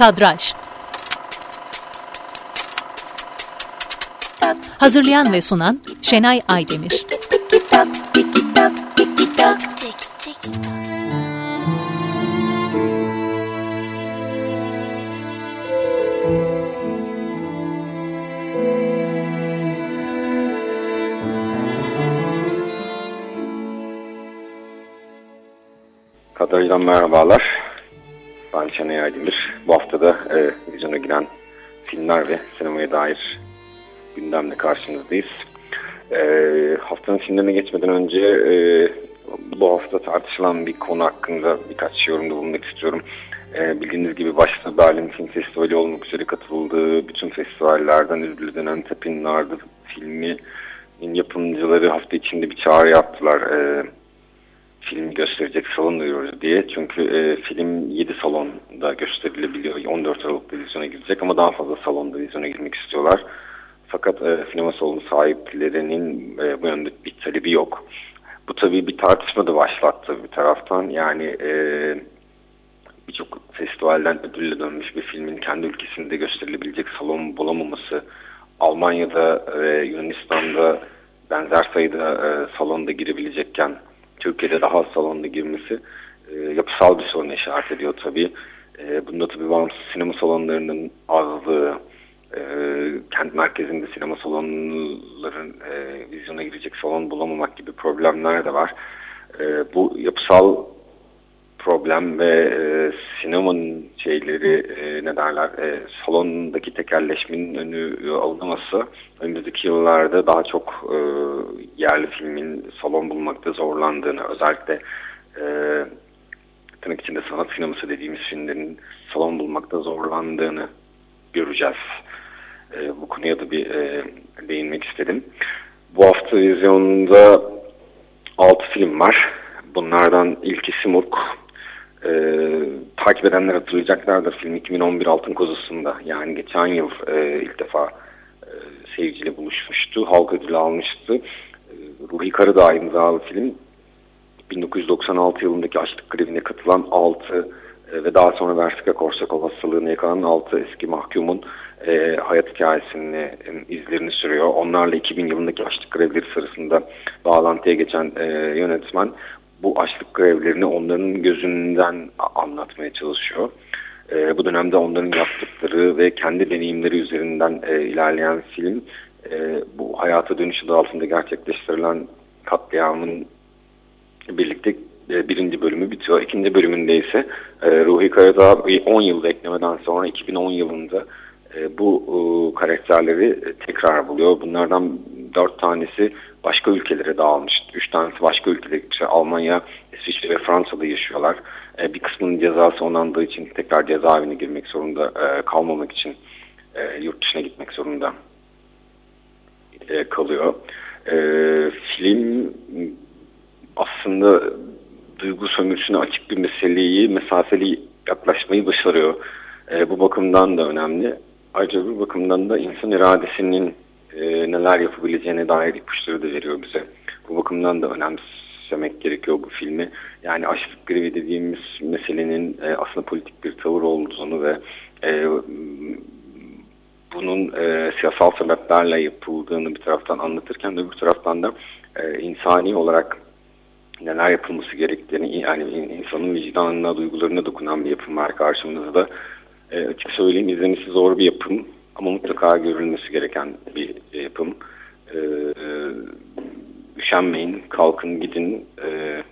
Kadraj Hazırlayan ve sunan Şenay Aydemir Kadraj'dan merhabalar. Ben Şenay Aydemir. Bu hafta da e, vizyona giren filmler ve sinemaya dair gündemle karşınızdayız. E, haftanın filmlerine geçmeden önce e, bu hafta tartışılan bir konu hakkında birkaç yorumda bulunmak istiyorum. E, bildiğiniz gibi başta Berlin Film Festivali olmak üzere katıldığı bütün festivallerden ödül dönen Tepin Nardı filminin yapımcıları hafta içinde bir çağrı yaptılar. E, film gösterecek salon duyuyoruz diye. Çünkü e, film 7 salonda gösterilebiliyor. 14 Aralık'ta vizyona girecek ama daha fazla salonda vizyona girmek istiyorlar. Fakat e, sinema salonu sahiplerinin e, bu yönde bir talebi yok. Bu tabii bir tartışma da başlattı bir taraftan. Yani e, birçok festivalden ödülle dönmüş bir filmin kendi ülkesinde gösterilebilecek salon bulamaması, Almanya'da ve Yunanistan'da benzer sayıda e, salonda girebilecekken Türkiye'de daha az salonda girmesi e, yapısal bir sorun işaret ediyor tabii. E, bunda tabii bağımsız sinema salonlarının azlığı, e, kent merkezinde sinema salonların e, vizyona girecek salon bulamamak gibi problemler de var. E, bu yapısal problem ve e, sinemanın şeyleri e, ne derler e, salondaki tekerleşmenin önü alınması önümüzdeki yıllarda daha çok e, yerli filmin salon bulmakta zorlandığını özellikle e, tırnak içinde sanat sineması dediğimiz filmlerin salon bulmakta zorlandığını göreceğiz. E, bu konuya da bir e, değinmek istedim. Bu hafta vizyonda 6 film var. Bunlardan ilki Simurg, e, takip edenler hatırlayacaklardır film 2011 Altın Kozası'nda yani geçen yıl e, ilk defa e, seyirciyle buluşmuştu. Halk ödülü almıştı. Ruhi Karadağ imzalı film 1996 yılındaki açlık grevine katılan 6 e, ve daha sonra Versika Korsakov hastalığına yakalanan 6 eski mahkumun e, hayat hikayesini, e, izlerini sürüyor. Onlarla 2000 yılındaki açlık grevleri sırasında bağlantıya geçen e, yönetmen bu açlık grevlerini onların gözünden anlatmaya çalışıyor. E, bu dönemde onların yaptıkları ve kendi deneyimleri üzerinden e, ilerleyen film e, bu hayata dönüş adı altında gerçekleştirilen katliamın birlikte e, birinci bölümü bitiyor. İkinci bölümünde ise e, Ruhi Karadağ 10 yıl eklemeden sonra 2010 yılında e, bu e, karakterleri tekrar buluyor. Bunlardan dört tanesi başka ülkelere dağılmış. Üç tanesi başka ülkelere Almanya, İsviçre ve Fransa'da yaşıyorlar. E, bir kısmının cezası onandığı için tekrar cezaevine girmek zorunda e, kalmamak için e, yurt dışına gitmek zorunda e, kalıyor. E, film aslında duygu sömürüsüne açık bir meseleyi mesafeli yaklaşmayı başarıyor. E, bu bakımdan da önemli. Ayrıca bu bakımdan da insan iradesinin e, neler yapabileceğine dair ipuçları da veriyor bize. Bu bakımdan da önemsemek gerekiyor bu filmi. Yani açlık grevi dediğimiz meselenin e, aslında politik bir tavır olduğunu ve e, bunun e, siyasal sebeplerle yapıldığını bir taraftan anlatırken öbür taraftan da e, insani olarak neler yapılması gerektiğini yani insanın vicdanına, duygularına dokunan bir yapım var karşımızda. E, açık söyleyeyim izlemesi zor bir yapım ama mutlaka görülmesi gereken bir yapım. E, üşenmeyin, kalkın gidin. E,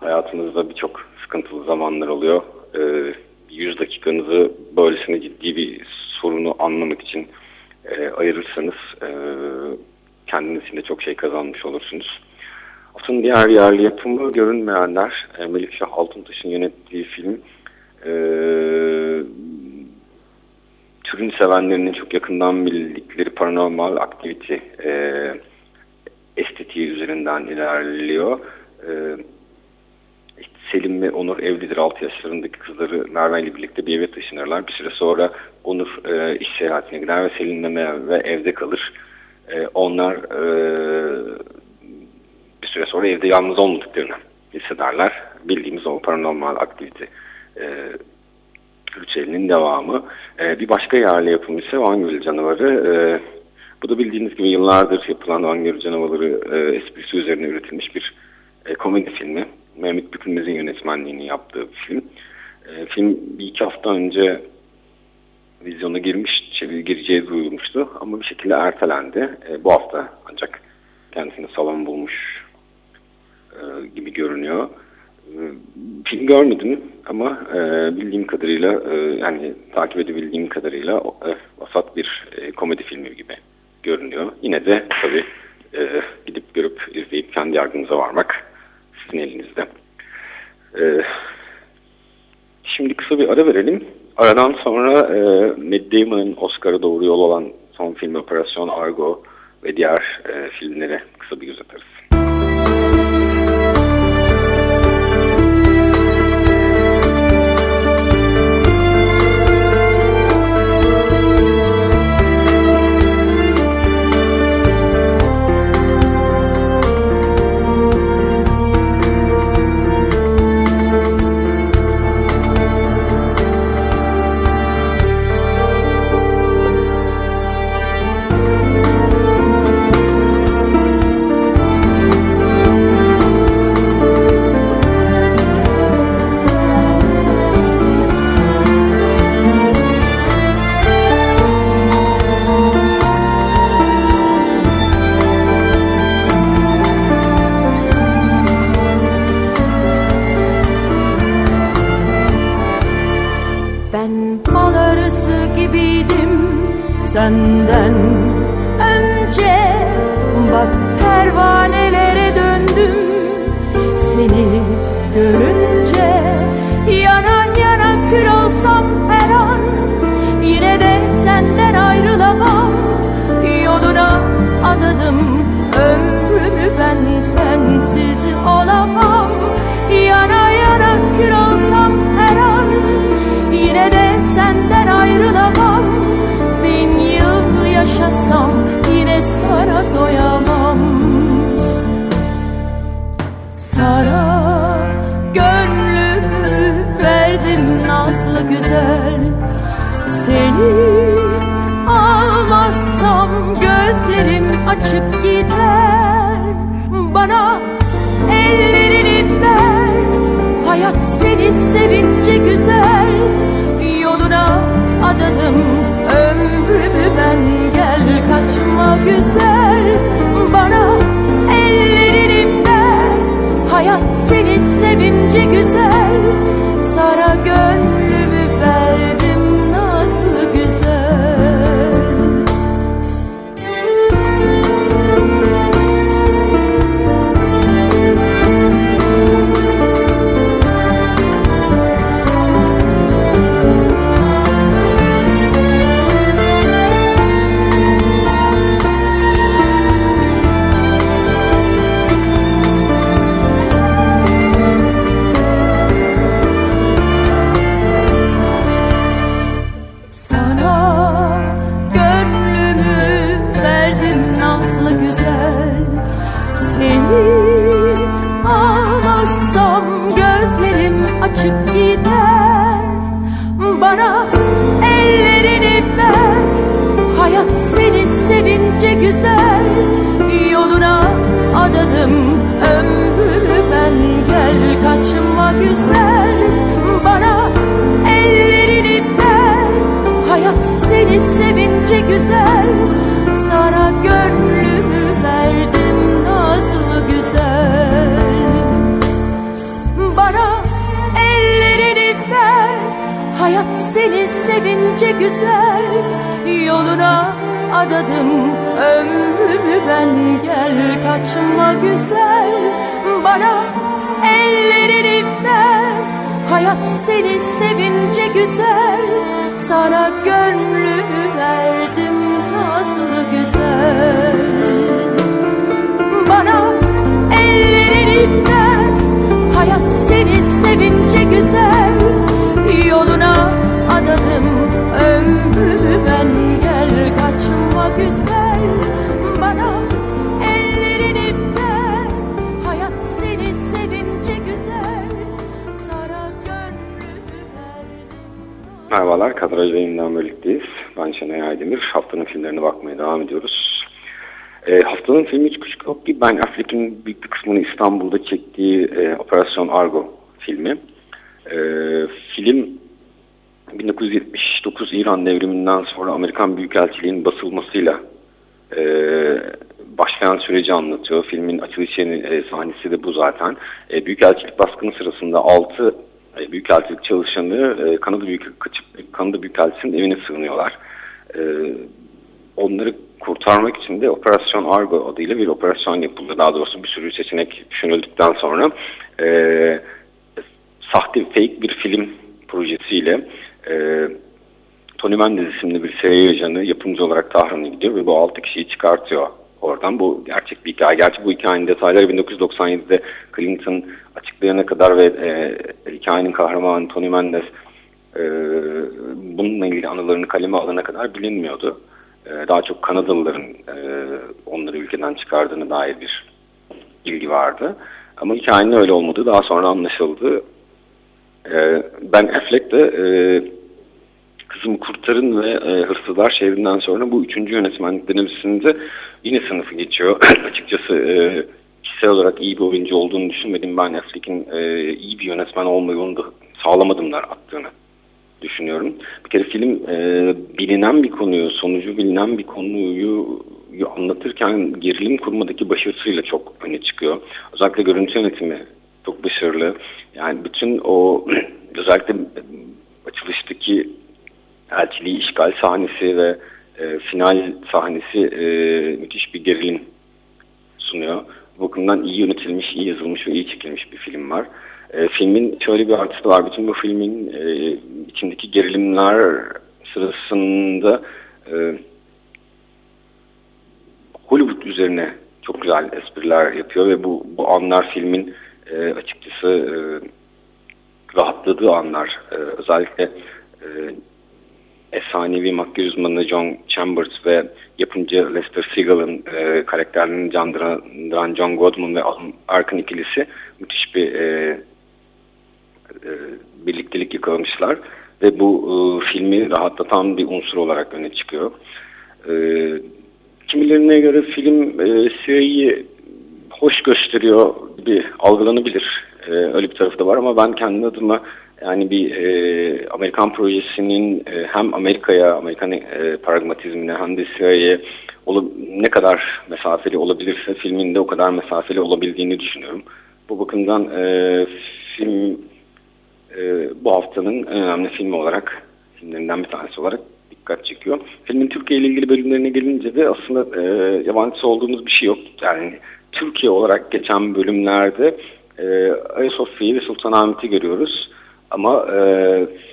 hayatınızda birçok sıkıntılı zamanlar oluyor. E, 100 dakikanızı böylesine ciddi bir sorunu anlamak için e, ayırırsanız e, kendiniz için de çok şey kazanmış olursunuz. Aslında diğer yerli yapımı Görünmeyenler, e, Melikşah Altıntaş'ın yönettiği film. E, türün sevenlerinin çok yakından bildikleri paranormal aktivite e, estetiği üzerinden ilerliyor. E, Selim ve Onur evlidir. 6 yaşlarındaki kızları Merve ile birlikte bir eve taşınırlar. Bir süre sonra Onur e, iş seyahatine gider ve Selim'le ve evde kalır. E, onlar e, bir süre sonra evde yalnız olmadıklarını hissederler. Bildiğimiz o paranormal aktivite e, Kürçeli'nin devamı. E, bir başka yerli yapım ise Van Gölü Canavarı. E, bu da bildiğiniz gibi yıllardır yapılan Van Gölü Canavarı e, esprisi üzerine üretilmiş bir e, komedi filmi. Mehmet Bükülmez'in yönetmenliğini yaptığı bir film. E, film bir iki hafta önce vizyona girmiş, çeviri gireceği duyulmuştu ama bir şekilde ertelendi. E, bu hafta ancak kendisini salon bulmuş e, gibi görünüyor. E, film görmedim ama e, bildiğim kadarıyla e, yani takip edebildiğim kadarıyla e, vasat bir e, komedi filmi gibi görünüyor. Yine de tabii e, gidip görüp izleyip kendi yargınıza varmak sizin elinizde. E, şimdi kısa bir ara verelim. Aradan sonra e, Matt Damon'ın Oscar'a doğru yol olan son film Operasyon Argo ve diğer e, filmlere kısa bir göz atarız. karısı gibiydim senden. Önce Bak pervanelere döndüm. Seni görünce Yana yana kül her an Yine de senden ayrılamam. Yoluna adadım ömrümü ben sensiz olamam Açıp gider. Bana ellerini ver. Hayat seni sevince güzel. güzel Yoluna adadım. Ömrümü ben Gel kaçma güzel. Bana ellerini ver. Hayat seni sevince güzel. Sana gönlümü verdim nazlı güzel. Bana ellerini ver. Hayat seni sevince güzel. Yoluna adadım. Ömrümü ben Gel kaçma güzel. Bana ellerini ver Hayat seni sevince güzel. Sana gönlümü verdim nazlı güzel. Bana ellerini ver hayat seni sevince güzel. Merhabalar, Kadraj yayından birlikteyiz. Ben Şenay Aydemir. Haftanın filmlerine bakmaya devam ediyoruz. E, haftanın filmi hiç küçük yok ki Ben Affleck'in bir kısmını İstanbul'da çektiği e, Operasyon Argo filmi. E, film 1979 İran devriminden sonra Amerikan Büyükelçiliğinin basılmasıyla e, başlayan süreci anlatıyor. Filmin açılış e, sahnesi de bu zaten. E, Büyükelçilik baskını sırasında 6 e, Büyükelçilik çalışanı e, Kanada Büyük Kanada Büyükelçisi'nin evine sığınıyorlar. E, onları kurtarmak için de Operasyon Argo adıyla bir operasyon yapıldı. Daha doğrusu bir sürü seçenek düşünüldükten sonra e, sahte fake bir film projesiyle e, Tony Mendes isimli bir seri ajanı yapımcı olarak Tahran'a gidiyor ve bu altı kişiyi çıkartıyor oradan. Bu gerçek bir hikaye. Gerçi bu hikayenin detayları 1997'de Clinton açıklayana kadar ve e, hikayenin kahramanı Tony Mendes e, bununla ilgili anılarını kaleme alana kadar bilinmiyordu. E, daha çok Kanadalıların e, onları ülkeden çıkardığını dair bir ilgi vardı. Ama hikayenin öyle olmadığı daha sonra anlaşıldı. E, ben Affleck de e, Kızım Kurtarın ve e, Hırsızlar Şehrinden sonra bu üçüncü yönetmenlik denemesinde yine sınıfı geçiyor. Açıkçası e, kişisel olarak iyi bir oyuncu olduğunu düşünmedim. Ben Affleck'in e, iyi bir yönetmen olmayı onu da sağlamadılar attığını düşünüyorum. Bir kere film e, bilinen bir konuyu, sonucu bilinen bir konuyu anlatırken gerilim kurmadaki başarısıyla çok öne çıkıyor. Özellikle görüntü yönetimi çok başarılı. Yani bütün o özellikle açılıştaki elçiliği işgal sahnesi ve e, final sahnesi e, müthiş bir gerilim sunuyor. Bu bakımdan iyi yönetilmiş, iyi yazılmış ve iyi çekilmiş bir film var. E, filmin şöyle bir artısı var. Bütün bu filmin e, içindeki gerilimler sırasında e, Hollywood üzerine çok güzel espriler yapıyor ve bu, bu anlar filmin e, açıkçası e, rahatladığı anlar. E, özellikle e, efsanevi makyaj uzmanı John Chambers ve yapımcı Lester Siegel'ın e, karakterlerini candıran John Goodman ve Alan Arkin ikilisi müthiş bir e, e, birliktelik yakalamışlar ve bu e, filmi rahatlatan bir unsur olarak öne çıkıyor. E, kimilerine göre film e, CIA'yı hoş gösteriyor gibi algılanabilir. E, öyle bir tarafı da var ama ben kendi adıma yani bir e, Amerikan projesinin e, hem Amerika'ya, Amerikan e, pragmatizmine hem de CIA'ye ne kadar mesafeli olabilirse filmin de o kadar mesafeli olabildiğini düşünüyorum. Bu bakımdan e, film e, bu haftanın en önemli filmi olarak, filmlerinden bir tanesi olarak dikkat çekiyor. Filmin Türkiye ile ilgili bölümlerine gelince de aslında e, yabancısı olduğumuz bir şey yok. Yani Türkiye olarak geçen bölümlerde e, Ayasofya'yı ve Sultanahmet'i görüyoruz. Ama e,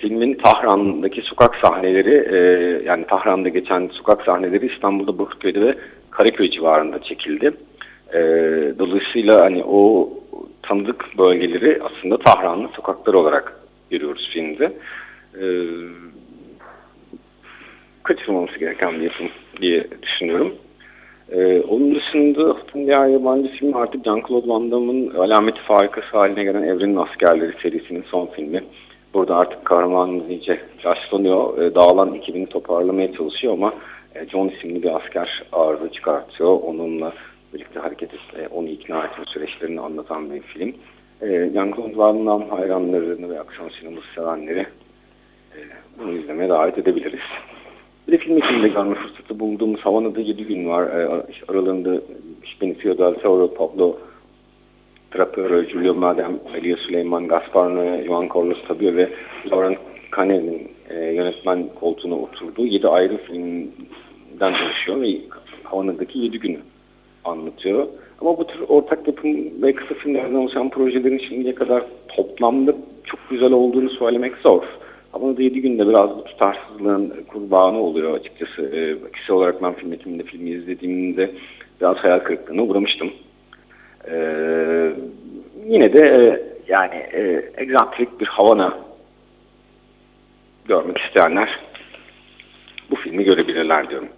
filmin Tahran'daki sokak sahneleri e, yani Tahran'da geçen sokak sahneleri İstanbul'da Bakırköy'de ve Karaköy civarında çekildi. E, dolayısıyla hani o tanıdık bölgeleri aslında Tahranlı sokakları olarak görüyoruz filmde. E, kaçırılmaması gereken bir yapım diye düşünüyorum. Ee, onun dışında diğer yabancı film artık Jean-Claude Van Damme'ın alameti farikası haline gelen Evrenin Askerleri serisinin son filmi. Burada artık kahramanımız iyice yaşlanıyor. Ee, dağılan ekibini toparlamaya çalışıyor ama e, John isimli bir asker arıza çıkartıyor. Onunla birlikte hareket et, e, onu ikna etme süreçlerini anlatan bir film. E, Jean-Claude Van Damme hayranlarını ve aksiyon sineması sevenleri e, bunu izlemeye davet edebiliriz. Bir de film içinde görme fırsatı bulduğumuz Havana'da 7 gün var. E, aralarında Benicio del Toro, Pablo Trapero, Julio Madem, Elia Süleyman, Gaspar Noé, Juan Carlos Tabio ve Lauren Canel'in e, yönetmen koltuğuna oturduğu 7 ayrı filmden oluşuyor ve Havana'daki 7 günü anlatıyor. Ama bu tür ortak yapım ve kısa filmlerden oluşan projelerin şimdiye kadar toplamda çok güzel olduğunu söylemek zor. Ama da 7 günde biraz tutarsızlığın kurbanı oluyor açıkçası. E, kişisel olarak ben film etiminde filmi izlediğimde biraz hayal kırıklığına uğramıştım. E, yine de e, yani e, egzantrik bir Havana görmek isteyenler bu filmi görebilirler diyorum.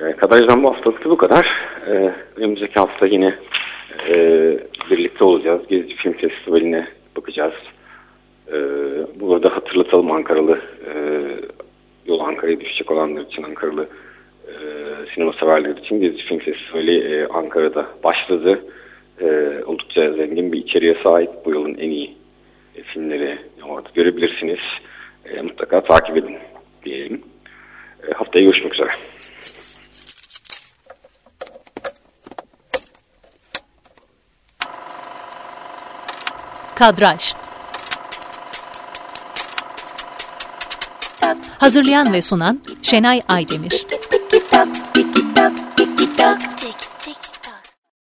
E, Kadarcı'dan bu haftalıkta bu kadar. E, önümüzdeki hafta yine e, birlikte olacağız. Gezici Film Festivali'ne bakacağız. E, burada hatırlatalım Ankaralı e, yol Ankara'ya düşecek olanlar için Ankaralı e, sinema severler için bir film festivali e, Ankara'da başladı. E, oldukça zengin bir içeriğe sahip bu yılın en iyi e, filmleri orada görebilirsiniz. E, mutlaka takip edin diyelim. E, haftaya görüşmek üzere. Kadraj Hazırlayan ve sunan Şenay Aydemir